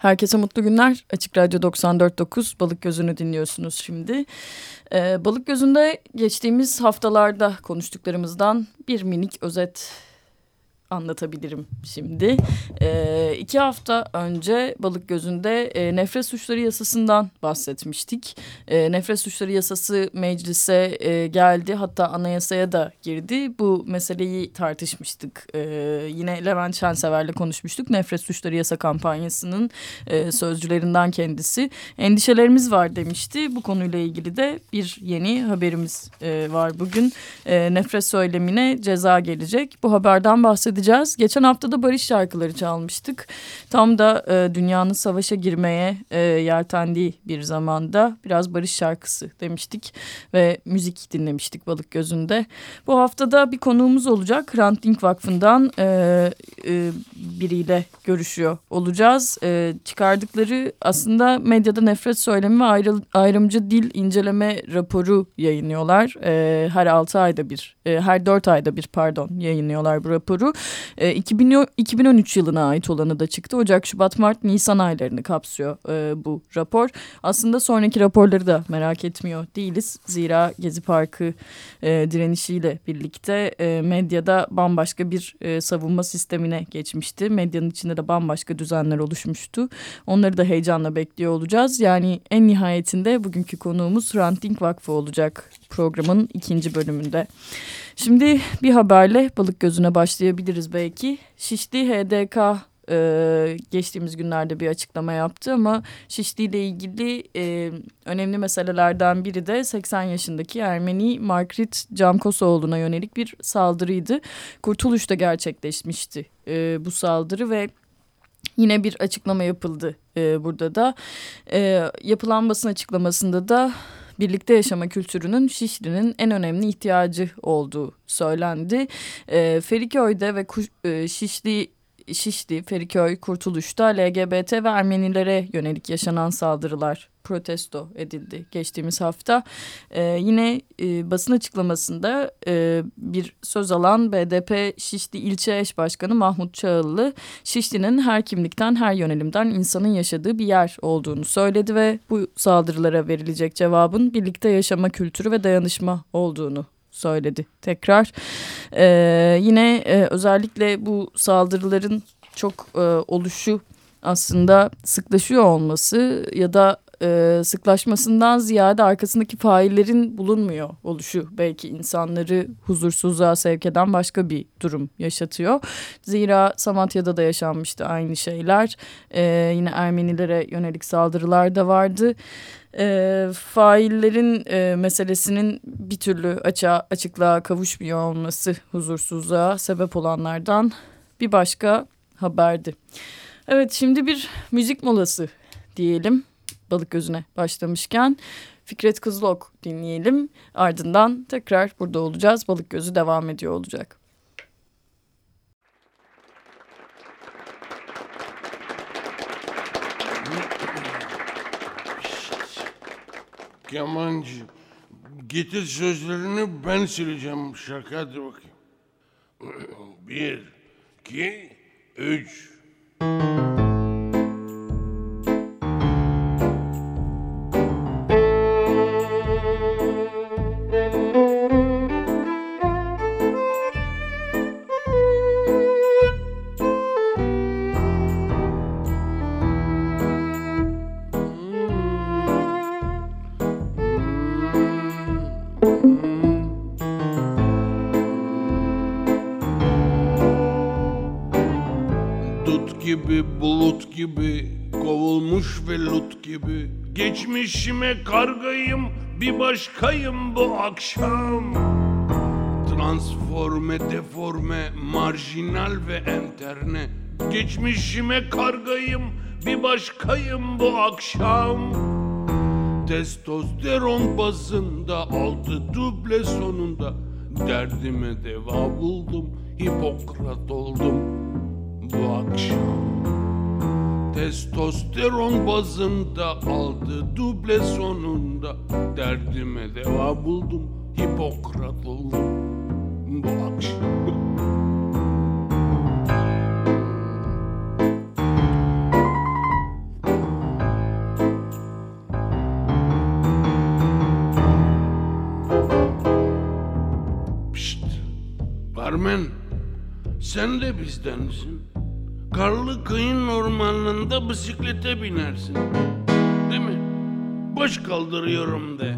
Herkese mutlu günler. Açık Radyo 94.9 Balık Gözü'nü dinliyorsunuz şimdi. Ee, Balık Gözü'nde geçtiğimiz haftalarda konuştuklarımızdan bir minik özet anlatabilirim şimdi. E, iki hafta önce Balık Gözü'nde e, nefret suçları yasasından bahsetmiştik. E, nefret suçları yasası meclise e, geldi hatta anayasaya da girdi. Bu meseleyi tartışmıştık. E, yine Levent Şensever'le konuşmuştuk. Nefret suçları yasa kampanyasının e, sözcülerinden kendisi. Endişelerimiz var demişti. Bu konuyla ilgili de bir yeni haberimiz e, var bugün. E, nefret söylemine ceza gelecek. Bu haberden bahsedeceğiz edeceğiz. Geçen hafta da barış şarkıları çalmıştık. Tam da e, dünyanın savaşa girmeye e, yeltendiği bir zamanda biraz barış şarkısı demiştik ve müzik dinlemiştik Balık Gözü'nde. Bu haftada bir konuğumuz olacak. Hrant Dink Vakfı'ndan e, e, biriyle görüşüyor olacağız. E, çıkardıkları aslında medyada nefret söylemi ve ayrı, ayrımcı dil inceleme raporu yayınlıyorlar. E, her altı ayda bir, e, her dört ayda bir pardon yayınlıyorlar bu raporu. E, 2000, 2013 yılına ait olanı da çıktı. Ocak, Şubat, Mart, Nisan aylarını kapsıyor e, bu rapor. Aslında sonraki raporları da merak etmiyor değiliz. Zira Gezi Parkı e, direnişiyle birlikte e, medyada bambaşka bir e, savunma sistemine geçmişti. Medyanın içinde de bambaşka düzenler oluşmuştu. Onları da heyecanla bekliyor olacağız. Yani en nihayetinde bugünkü konuğumuz Hrant Dink Vakfı olacak programın ikinci bölümünde. Şimdi bir haberle balık gözüne başlayabiliriz belki. Şişli HDK e, geçtiğimiz günlerde bir açıklama yaptı ama Şişli ile ilgili e, önemli meselelerden biri de 80 yaşındaki Ermeni Margrit Camkosoğlu'na yönelik bir saldırıydı. Kurtuluş'ta gerçekleşmişti e, bu saldırı ve Yine bir açıklama yapıldı e, burada da. E, yapılan basın açıklamasında da birlikte yaşama kültürünün Şişli'nin en önemli ihtiyacı olduğu söylendi. E, Feriköy'de ve e, Şişli Şişli, Feriköy, Kurtuluş'ta LGBT ve Ermenilere yönelik yaşanan saldırılar protesto edildi geçtiğimiz hafta. Ee, yine e, basın açıklamasında e, bir söz alan BDP Şişli İlçe Eş Başkanı Mahmut Çağıllı, Şişli'nin her kimlikten, her yönelimden insanın yaşadığı bir yer olduğunu söyledi ve bu saldırılara verilecek cevabın birlikte yaşama kültürü ve dayanışma olduğunu söyledi tekrar. Ee, yine e, özellikle bu saldırıların çok e, oluşu aslında sıklaşıyor olması ya da e, sıklaşmasından ziyade arkasındaki faillerin bulunmuyor oluşu belki insanları huzursuzluğa sevk eden başka bir durum yaşatıyor. Zira Samatya'da da yaşanmıştı aynı şeyler. E, yine Ermenilere yönelik saldırılar da vardı. E, faillerin e, meselesinin bir türlü açığa, açıklığa kavuşmuyor olması huzursuzluğa sebep olanlardan bir başka haberdi. Evet şimdi bir müzik molası diyelim balık gözüne başlamışken Fikret Kızılok dinleyelim. Ardından tekrar burada olacağız. Balık gözü devam ediyor olacak. Kemancı getir sözlerini ben sileceğim şakadır bakayım. Bir, iki, üç. Geçmişime kargayım bir başkayım bu akşam. Transforme, deforme, marjinal ve enterne. Geçmişime kargayım bir başkayım bu akşam. Testosteron bazında aldı duble sonunda. Derdime deva buldum Hipokrat oldum bu akşam Testosteron bazında aldı duble sonunda Derdime deva buldum Hipokrat oldum bu akşam Barmen sen de bizdensin. Karlı kıyın ormanında bisiklete binersin. Değil mi? Baş kaldırıyorum de.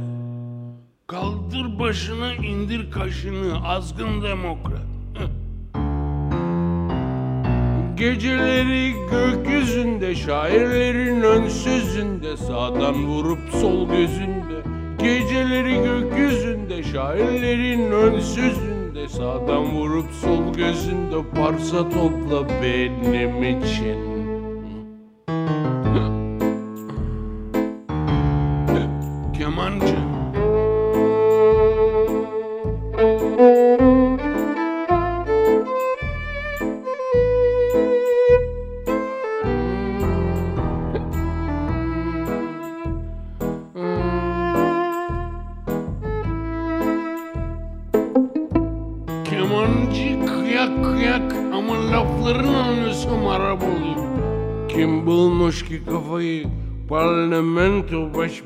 Kaldır başını indir kaşını azgın demokrat. Geceleri gökyüzünde şairlerin ön sözünde Sağdan vurup sol gözünde Geceleri gökyüzünde şairlerin ön sözünde Sağdan vurup sol gözünde Parsa topla benim için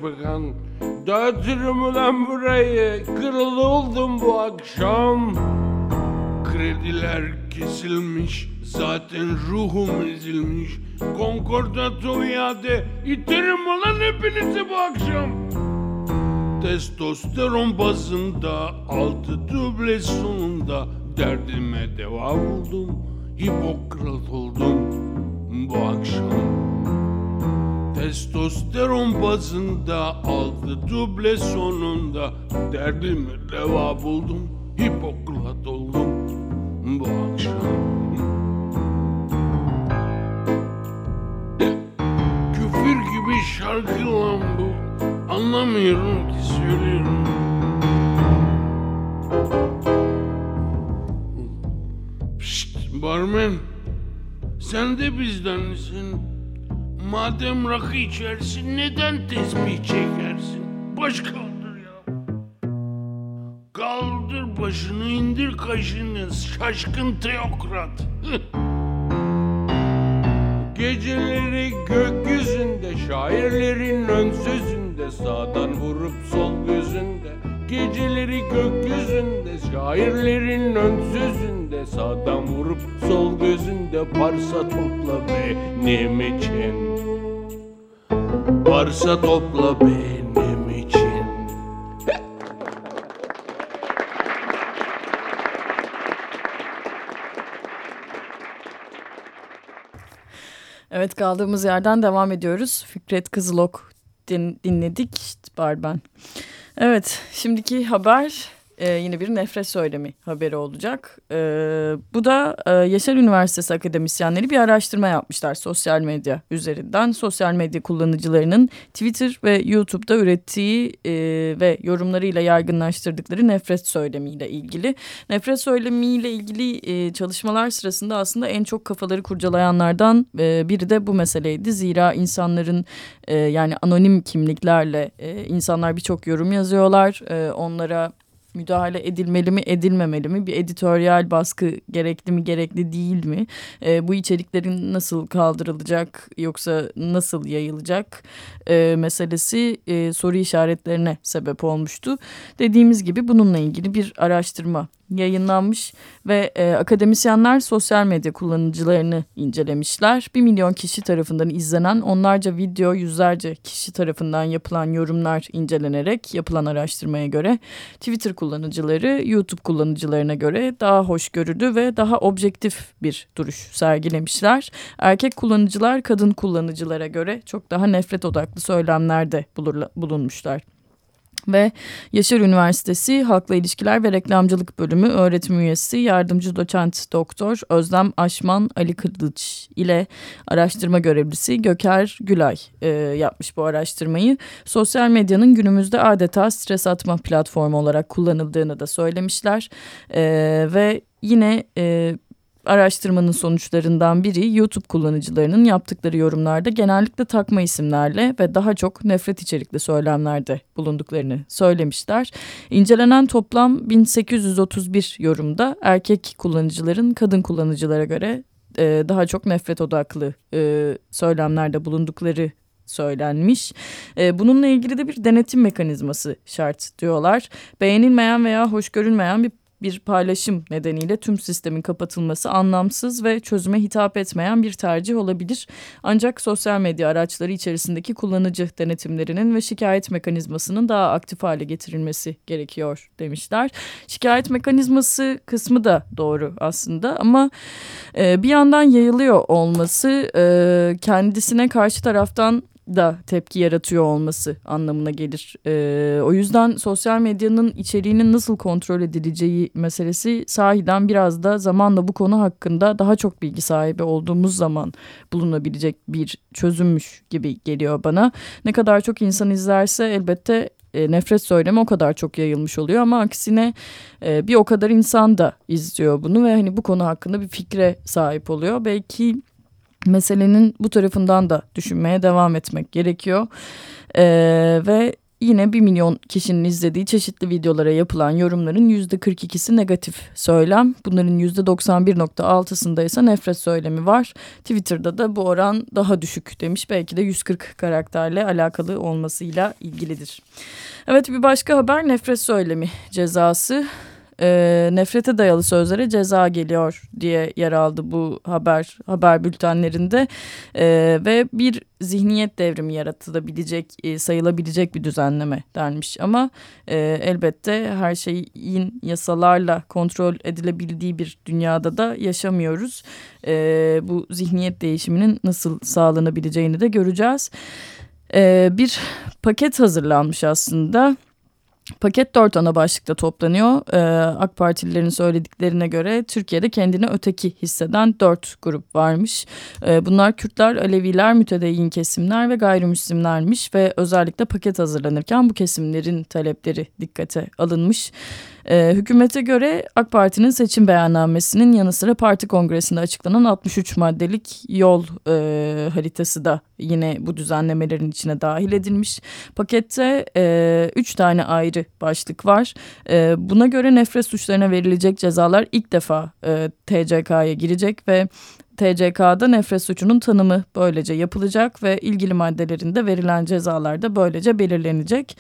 başbakan Dağıtırım ulan burayı. Kırıldı oldum bu akşam. Krediler kesilmiş zaten ruhum ezilmiş. Konkordato iade iterim ulan hepinizi bu akşam. Testosteron bazında altı duble sonunda Derdime deva buldum Hipokrat oldum bu akşam Testosteron bazında altı duble sonunda Derdime deva buldum Hipokrat oldum bu akşam Küfür gibi şarkı lan bu Anlamıyorum ki söylüyorum Pişt barmen Sen de bizden misin? Madem rakı içersin neden tesbih çekersin? Baş kaldır ya. Kaldır başını indir kaşını şaşkın teokrat. Geceleri gökyüzünde şairlerin ön sözünde Sağdan vurup sol gözünde Geceleri gökyüzünde şairlerin ön sözünde Sağdan vurup sol gözünde Parsa topla benim için Parsa topla benim için Evet kaldığımız yerden devam ediyoruz. Fikret Kızılok din, dinledik. İşte var ben. Evet şimdiki haber e, yine bir nefret söylemi haberi olacak. E, bu da e, Yaşar Üniversitesi akademisyenleri bir araştırma yapmışlar sosyal medya üzerinden. Sosyal medya kullanıcılarının Twitter ve YouTube'da ürettiği e, ve yorumlarıyla yaygınlaştırdıkları nefret söylemiyle ilgili. Nefret söylemiyle ilgili e, çalışmalar sırasında aslında en çok kafaları kurcalayanlardan e, biri de bu meseleydi. Zira insanların e, yani anonim kimliklerle e, insanlar birçok yorum yazıyorlar. E, onlara müdahale edilmeli mi edilmemeli mi? Bir editoryal baskı gerekli mi gerekli değil mi? E, bu içeriklerin nasıl kaldırılacak yoksa nasıl yayılacak e, meselesi e, soru işaretlerine sebep olmuştu. Dediğimiz gibi bununla ilgili bir araştırma yayınlanmış ve e, akademisyenler sosyal medya kullanıcılarını incelemişler. Bir milyon kişi tarafından izlenen onlarca video yüzlerce kişi tarafından yapılan yorumlar incelenerek yapılan araştırmaya göre Twitter kullanıcıları YouTube kullanıcılarına göre daha hoşgörülü ve daha objektif bir duruş sergilemişler. Erkek kullanıcılar kadın kullanıcılara göre çok daha nefret odaklı söylemlerde bulunmuşlar ve Yaşar Üniversitesi Halkla İlişkiler ve Reklamcılık Bölümü öğretim üyesi yardımcı doçent doktor Özlem Aşman Ali Kılıç ile araştırma görevlisi Göker Gülay e, yapmış bu araştırmayı. Sosyal medyanın günümüzde adeta stres atma platformu olarak kullanıldığını da söylemişler e, ve yine e, araştırmanın sonuçlarından biri YouTube kullanıcılarının yaptıkları yorumlarda genellikle takma isimlerle ve daha çok nefret içerikli söylemlerde bulunduklarını söylemişler. İncelenen toplam 1831 yorumda erkek kullanıcıların kadın kullanıcılara göre e, daha çok nefret odaklı e, söylemlerde bulundukları söylenmiş. E, bununla ilgili de bir denetim mekanizması şart diyorlar. Beğenilmeyen veya hoş görünmeyen bir bir paylaşım nedeniyle tüm sistemin kapatılması anlamsız ve çözüme hitap etmeyen bir tercih olabilir. Ancak sosyal medya araçları içerisindeki kullanıcı denetimlerinin ve şikayet mekanizmasının daha aktif hale getirilmesi gerekiyor demişler. Şikayet mekanizması kısmı da doğru aslında ama e, bir yandan yayılıyor olması e, kendisine karşı taraftan da tepki yaratıyor olması anlamına gelir. Ee, o yüzden sosyal medyanın içeriğinin nasıl kontrol edileceği meselesi sahiden biraz da zamanla bu konu hakkında daha çok bilgi sahibi olduğumuz zaman bulunabilecek bir çözümmüş gibi geliyor bana. Ne kadar çok insan izlerse elbette e, nefret söylemi o kadar çok yayılmış oluyor ama aksine e, bir o kadar insan da izliyor bunu ve hani bu konu hakkında bir fikre sahip oluyor. Belki meselenin bu tarafından da düşünmeye devam etmek gerekiyor. Ee, ve yine bir milyon kişinin izlediği çeşitli videolara yapılan yorumların yüzde 42'si negatif söylem. Bunların yüzde 91.6'sında ise nefret söylemi var. Twitter'da da bu oran daha düşük demiş. Belki de 140 karakterle alakalı olmasıyla ilgilidir. Evet bir başka haber nefret söylemi cezası e, nefrete dayalı sözlere ceza geliyor diye yer aldı bu haber haber bültenlerinde. E, ve bir zihniyet devrimi yaratılabilecek e, sayılabilecek bir düzenleme denmiş. Ama e, elbette her şeyin yasalarla kontrol edilebildiği bir dünyada da yaşamıyoruz. E, bu zihniyet değişiminin nasıl sağlanabileceğini de göreceğiz. E, bir paket hazırlanmış aslında Paket dört ana başlıkta toplanıyor. Ee, AK Partililerin söylediklerine göre Türkiye'de kendini öteki hisseden dört grup varmış. Ee, bunlar Kürtler, Aleviler, mütedeyyin kesimler ve gayrimüslimlermiş ve özellikle paket hazırlanırken bu kesimlerin talepleri dikkate alınmış. E, hükümete göre AK Parti'nin seçim beyannamesinin yanı sıra parti kongresinde açıklanan 63 maddelik yol e, haritası da yine bu düzenlemelerin içine dahil edilmiş. Pakette 3 e, üç tane ayrı başlık var. E, buna göre nefret suçlarına verilecek cezalar ilk defa e, TCK'ya girecek ve TCK'da nefret suçunun tanımı böylece yapılacak ve ilgili maddelerinde verilen cezalar da böylece belirlenecek.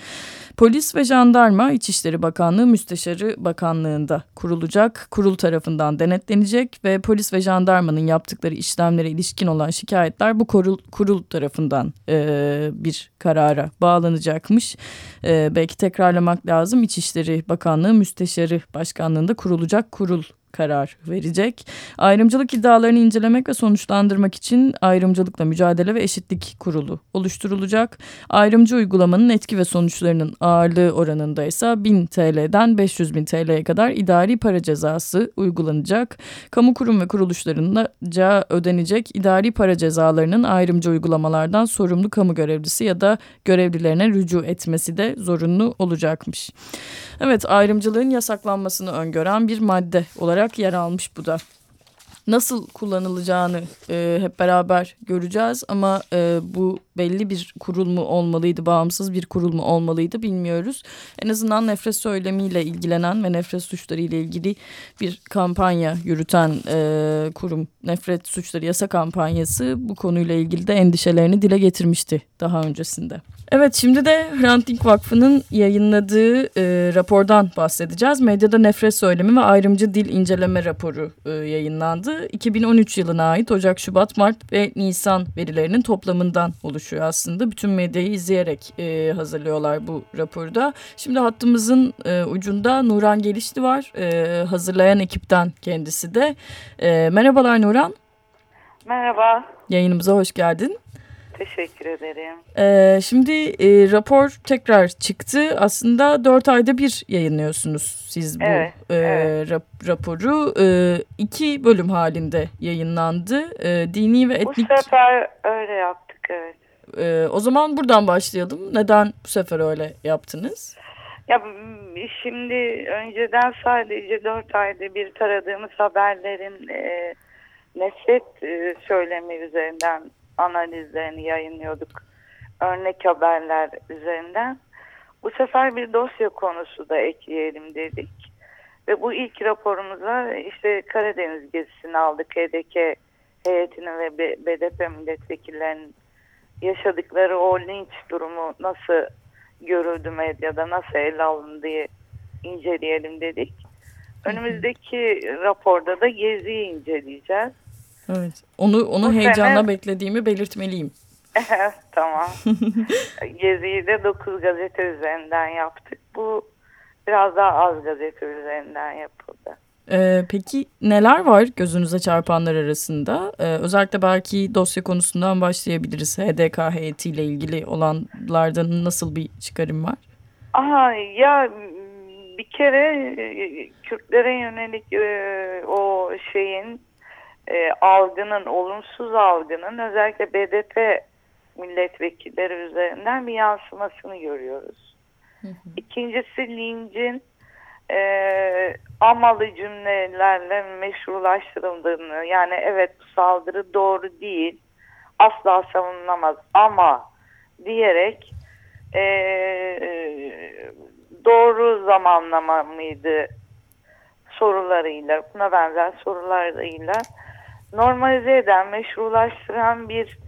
Polis ve Jandarma İçişleri Bakanlığı Müsteşarı Bakanlığı'nda kurulacak. Kurul tarafından denetlenecek ve polis ve jandarmanın yaptıkları işlemlere ilişkin olan şikayetler bu kurul, kurul tarafından e, bir karara bağlanacakmış. E, belki tekrarlamak lazım. İçişleri Bakanlığı Müsteşarı Başkanlığı'nda kurulacak kurul karar verecek. Ayrımcılık iddialarını incelemek ve sonuçlandırmak için Ayrımcılıkla Mücadele ve Eşitlik Kurulu oluşturulacak. Ayrımcı uygulamanın etki ve sonuçlarının ağırlığı oranında ise 1000 TL'den 500 bin TL'ye kadar idari para cezası uygulanacak. Kamu kurum ve kuruluşlarınca ödenecek idari para cezalarının ayrımcı uygulamalardan sorumlu kamu görevlisi ya da görevlilerine rücu etmesi de zorunlu olacakmış. Evet ayrımcılığın yasaklanmasını öngören bir madde olarak yer almış bu da nasıl kullanılacağını e, hep beraber göreceğiz ama e, bu belli bir kurul mu olmalıydı, bağımsız bir kurul mu olmalıydı bilmiyoruz. En azından nefret söylemiyle ilgilenen ve nefret suçları ile ilgili bir kampanya yürüten e, kurum Nefret Suçları Yasa Kampanyası bu konuyla ilgili de endişelerini dile getirmişti daha öncesinde. Evet şimdi de Hrant Dink Vakfı'nın yayınladığı e, rapordan bahsedeceğiz. Medyada nefret söylemi ve ayrımcı dil inceleme raporu e, yayınlandı. 2013 yılına ait Ocak, Şubat, Mart ve Nisan verilerinin toplamından oluşuyor aslında. Bütün medyayı izleyerek e, hazırlıyorlar bu raporda. Şimdi hattımızın e, ucunda Nuran Gelişli var. E, hazırlayan ekipten kendisi de. E, merhabalar Nuran. Merhaba. Yayınımıza hoş geldin. Teşekkür ederim. Ee, şimdi e, rapor tekrar çıktı. Aslında dört ayda bir yayınlıyorsunuz siz bu evet, e, evet. Rap, raporu. E, iki bölüm halinde yayınlandı. E, dini ve etnik... Bu sefer öyle yaptık evet. E, o zaman buradan başlayalım. Neden bu sefer öyle yaptınız? Ya şimdi önceden sadece dört ayda bir taradığımız haberlerin e, nefret e, söylemi üzerinden analizlerini yayınlıyorduk. Örnek haberler üzerinden. Bu sefer bir dosya konusu da ekleyelim dedik. Ve bu ilk raporumuza işte Karadeniz gezisini aldık. HDK heyetinin ve BDP milletvekillerinin yaşadıkları o linç durumu nasıl görüldü medyada, nasıl ele alındı diye inceleyelim dedik. Önümüzdeki raporda da Gezi'yi inceleyeceğiz. Evet. Onu onu Bu heyecanla sene... beklediğimi belirtmeliyim. tamam. Gezi'yi de 9 gazete üzerinden yaptık. Bu biraz daha az gazete üzerinden yapıldı. Ee, peki neler var gözünüze çarpanlar arasında? Ee, özellikle belki dosya konusundan başlayabiliriz. HDK heyetiyle ilgili olanlardan nasıl bir çıkarım var? Aha ya bir kere e, Kürtlere yönelik e, o şeyin e, algının, olumsuz algının özellikle BDP milletvekilleri üzerinden bir yansımasını görüyoruz. Hı hı. İkincisi lincin e, amalı cümlelerle meşrulaştırıldığını yani evet bu saldırı doğru değil asla savunulmaz ama diyerek e, doğru zamanlama mıydı sorularıyla buna benzer sorularıyla normalize eden meşrulaştıran bir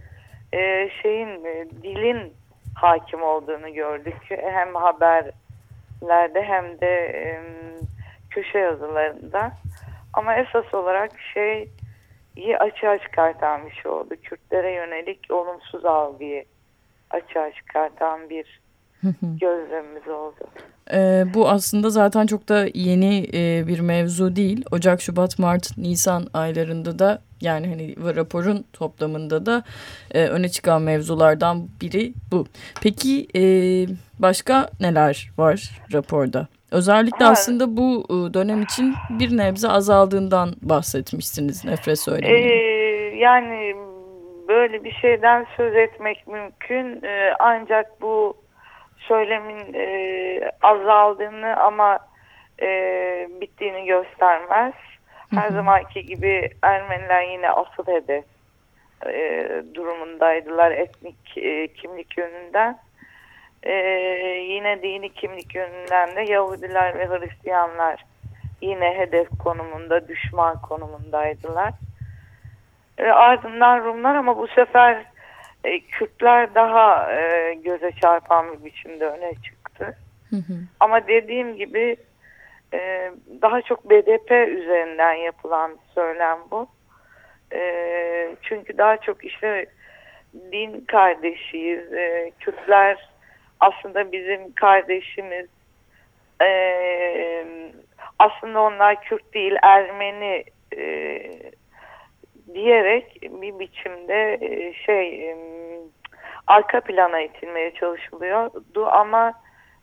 e, şeyin e, dilin hakim olduğunu gördük hem haberlerde hem de e, köşe yazılarında. Ama esas olarak şey iyi açığa çıkartan bir şey oldu. Kürtlere yönelik olumsuz algıyı açığa çıkartan bir gözlemimiz oldu. Ee, bu aslında zaten çok da yeni e, bir mevzu değil. Ocak, Şubat, Mart, Nisan aylarında da yani hani raporun toplamında da e, öne çıkan mevzulardan biri bu. Peki e, başka neler var raporda? Özellikle ha. aslında bu e, dönem için bir nebze azaldığından bahsetmişsiniz nefret söyleminin. Ee, yani böyle bir şeyden söz etmek mümkün ee, ancak bu söylemin e, azaldığını ama e, bittiğini göstermez. Her zamanki gibi Ermeniler yine asıl hedef e, durumundaydılar etnik e, kimlik yönünden. E, yine dini kimlik yönünden de Yahudiler ve Hristiyanlar yine hedef konumunda, düşman konumundaydılar. E, ardından Rumlar ama bu sefer e, Kürtler daha e, göze çarpan bir biçimde öne çıktı. Hı hı. Ama dediğim gibi e, daha çok BDP üzerinden yapılan bir söylem bu. E, çünkü daha çok işte din kardeşiyiz. E, Kürtler aslında bizim kardeşimiz. E, aslında onlar Kürt değil Ermeni e, diyerek bir biçimde e, şey arka plana itilmeye çalışılıyordu ama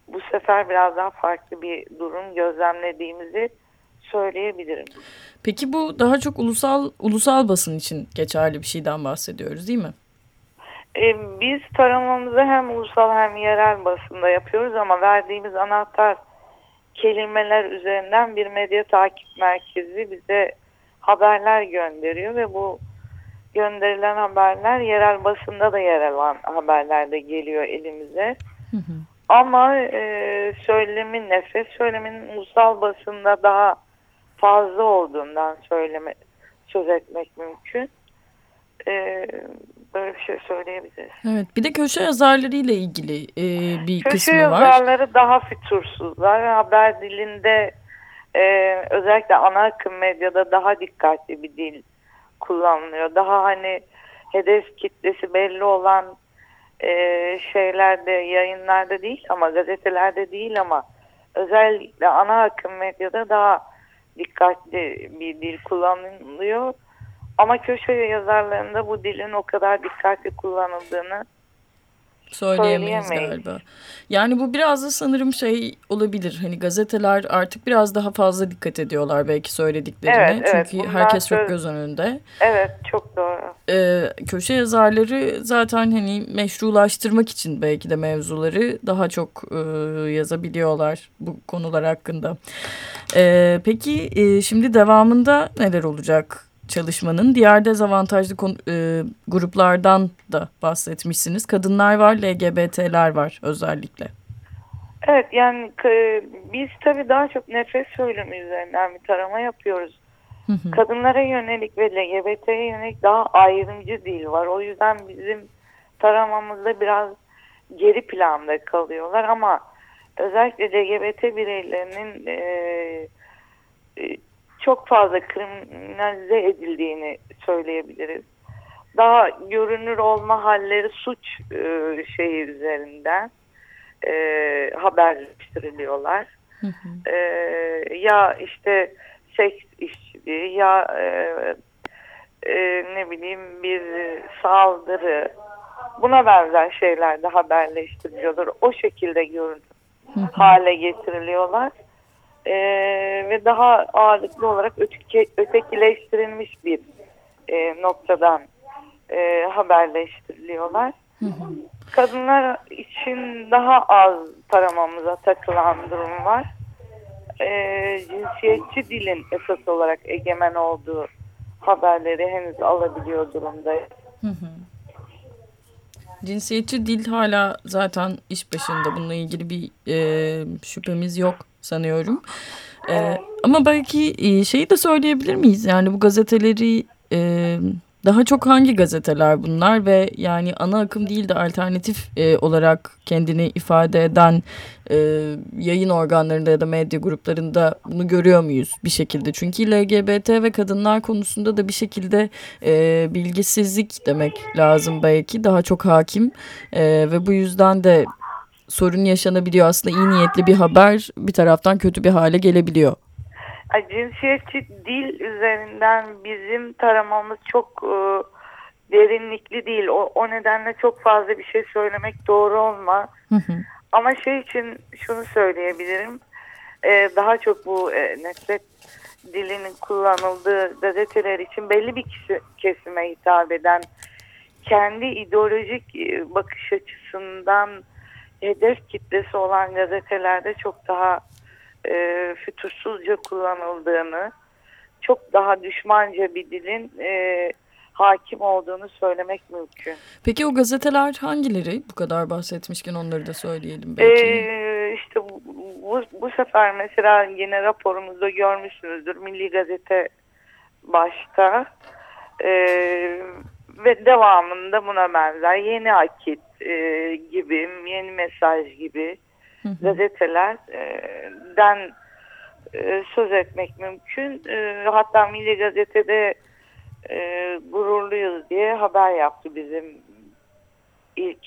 bu sefer biraz daha farklı bir durum gözlemlediğimizi söyleyebilirim. Peki bu daha çok ulusal ulusal basın için geçerli bir şeyden bahsediyoruz değil mi? Ee, biz taramamızı hem ulusal hem yerel basında yapıyoruz ama verdiğimiz anahtar kelimeler üzerinden bir medya takip merkezi bize haberler gönderiyor ve bu gönderilen haberler yerel basında da yer alan haberler de geliyor elimize. Hı hı. Ama e, söylemin, nefret söyleminin ulusal basında daha fazla olduğundan söyleme, söz etmek mümkün. E, böyle bir şey söyleyebiliriz. Evet, bir de köşe yazarları ile ilgili e, bir köşe kısmı var. Köşe yazarları daha fütursuzlar. Haber dilinde e, özellikle ana akım medyada daha dikkatli bir dil kullanılıyor. Daha hani hedef kitlesi belli olan e, şeylerde, yayınlarda değil ama gazetelerde değil ama özellikle ana akım medyada daha dikkatli bir dil kullanılıyor. Ama köşe yazarlarında bu dilin o kadar dikkatli kullanıldığını Söyleyemeyiz, galiba. Yani bu biraz da sanırım şey olabilir. Hani gazeteler artık biraz daha fazla dikkat ediyorlar belki söylediklerine. Evet, Çünkü evet, herkes çok göz önünde. Evet çok doğru. Ee, köşe yazarları zaten hani meşrulaştırmak için belki de mevzuları daha çok e, yazabiliyorlar bu konular hakkında. Ee, peki e, şimdi devamında neler olacak? Çalışmanın. Diğer dezavantajlı konu, e, gruplardan da bahsetmişsiniz. Kadınlar var, LGBT'ler var özellikle. Evet yani biz tabii daha çok nefes söylemi üzerinden bir tarama yapıyoruz. Kadınlara yönelik ve LGBT'ye yönelik daha ayrımcı dil var. O yüzden bizim taramamızda biraz geri planda kalıyorlar ama özellikle LGBT bireylerinin e, e, çok fazla kriminalize edildiğini söyleyebiliriz. Daha görünür olma halleri suç e, şeyi üzerinden e, haberleştiriliyorlar. Hı hı. E, ya işte seks işçiliği ya e, e, ne bileyim bir saldırı buna benzer şeyler de haberleştiriliyorlar. O şekilde görün hale getiriliyorlar. E, ve daha ağırlıklı olarak öteki, ötekileştirilmiş bir e, noktadan e, haberleştiriliyorlar. Kadınlar için daha az taramamıza takılan durum var. E, cinsiyetçi dilin esas olarak egemen olduğu haberleri henüz alabiliyor durumdayız. Hı hı. Cinsiyetçi dil hala zaten iş başında. Bununla ilgili bir e, şüphemiz yok sanıyorum. E, ama belki e, şeyi de söyleyebilir miyiz? Yani bu gazeteleri e, daha çok hangi gazeteler bunlar ve yani ana akım değil de alternatif e, olarak kendini ifade eden e, yayın organlarında ya da medya gruplarında bunu görüyor muyuz bir şekilde? Çünkü LGBT ve kadınlar konusunda da bir şekilde e, bilgisizlik demek lazım belki daha çok hakim e, ve bu yüzden de sorun yaşanabiliyor aslında iyi niyetli bir haber bir taraftan kötü bir hale gelebiliyor cinsiyetçi dil üzerinden bizim taramamız çok e, derinlikli değil. O, o nedenle çok fazla bir şey söylemek doğru olmaz. Ama şey için şunu söyleyebilirim. E, daha çok bu e, nefret dilinin kullanıldığı gazeteler için belli bir kişi, kesime hitap eden kendi ideolojik e, bakış açısından hedef kitlesi olan gazetelerde çok daha e, fütursuzca kullanıldığını, çok daha düşmanca bir dilin e, hakim olduğunu söylemek mümkün. Peki o gazeteler hangileri? Bu kadar bahsetmişken onları da söyleyelim belki. Ee, işte bu, bu, sefer mesela yine raporumuzda görmüşsünüzdür. Milli Gazete başta e, ve devamında buna benzer Yeni Akit e, gibi, Yeni Mesaj gibi gazetelerden e, söz etmek mümkün. E, hatta Milli Gazete'de e, gururluyuz diye haber yaptı bizim ilk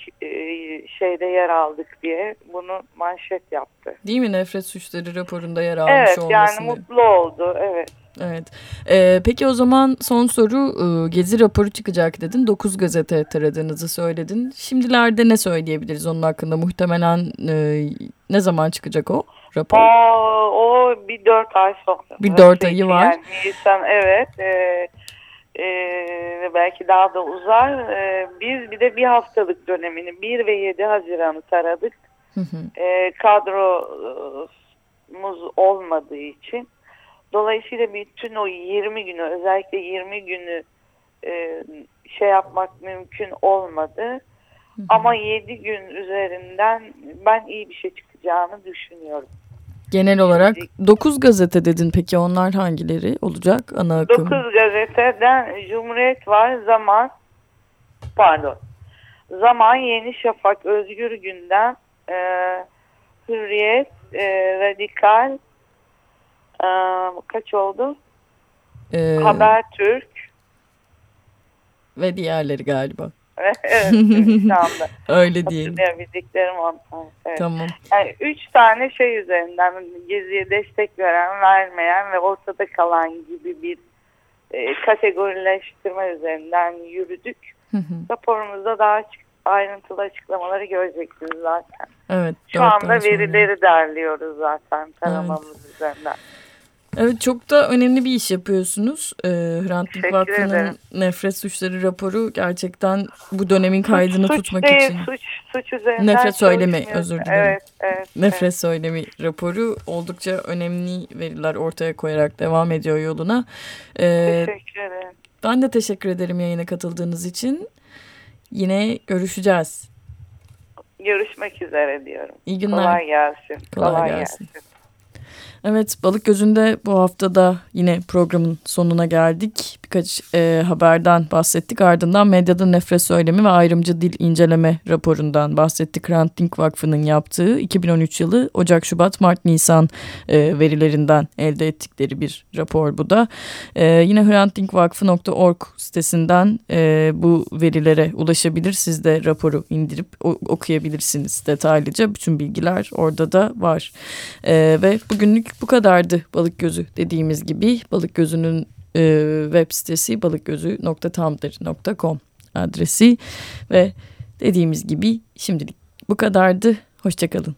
şeyde yer aldık diye bunu manşet yaptı. Değil mi nefret suçları raporunda yer almış evet, olması? Evet yani mutlu oldu evet. Evet. Ee, peki o zaman son soru Gezi raporu çıkacak dedin. Dokuz gazete taradığınızı söyledin. Şimdilerde ne söyleyebiliriz onun hakkında? Muhtemelen e, ne zaman çıkacak o rapor? O, o bir dört ay sonra. Bir dört ayı var. Yani Nisan evet. E, e, belki daha da uzar. E, biz bir de bir haftalık dönemini 1 ve 7 Haziran'ı taradık. Hı hı. E, kadromuz olmadığı için Dolayısıyla bütün o 20 günü özellikle 20 günü e, şey yapmak mümkün olmadı. Hı hı. Ama 7 gün üzerinden ben iyi bir şey çıkacağını düşünüyorum. Genel olarak 9 gazete dedin peki onlar hangileri olacak ana akım? 9 gazeteden Cumhuriyet var, Zaman, pardon, Zaman, Yeni Şafak, Özgür Gündem, e, Hürriyet, e, Radikal, ee, kaç oldu? Ee, Habertürk. Ve diğerleri galiba. evet, anda. Öyle değil. Hatırlayabildiklerim onlar. Evet. Tamam. Yani üç tane şey üzerinden Gezi'ye destek veren, vermeyen ve ortada kalan gibi bir e, kategorileştirme üzerinden yürüdük. Raporumuzda daha ayrıntılı açıklamaları göreceksiniz zaten. Evet. Şu anda verileri sonra. derliyoruz zaten taramamız evet. üzerinden. Evet çok da önemli bir iş yapıyorsunuz. Ee, Hrant Dink Vakfı'nın nefret suçları raporu gerçekten bu dönemin kaydını suç, tutmak değil, için. Suç, suç üzerinden Nefret söylemi özür dilerim. Evet, evet, nefret evet. söylemi raporu oldukça önemli veriler ortaya koyarak devam ediyor yoluna. Ee, teşekkür ederim. Ben de teşekkür ederim yayına katıldığınız için. Yine görüşeceğiz. Görüşmek üzere diyorum. İyi günler. Kolay gelsin. Kolay, Kolay gelsin. gelsin. Evet Balık Gözü'nde bu haftada yine programın sonuna geldik. Birkaç e, haberden bahsettik. Ardından medyada nefret söylemi ve ayrımcı dil inceleme raporundan bahsettik. Hrant Dink Vakfı'nın yaptığı 2013 yılı Ocak, Şubat, Mart, Nisan e, verilerinden elde ettikleri bir rapor bu da. E, yine hrantdinkvakfı.org sitesinden e, bu verilere ulaşabilir. Siz de raporu indirip okuyabilirsiniz detaylıca. Bütün bilgiler orada da var. E, ve bugünlük bu kadardı Balık Gözü dediğimiz gibi. Balık Gözü'nün e, web sitesi balıkgözü.tumblr.com adresi ve dediğimiz gibi şimdilik bu kadardı. Hoşçakalın.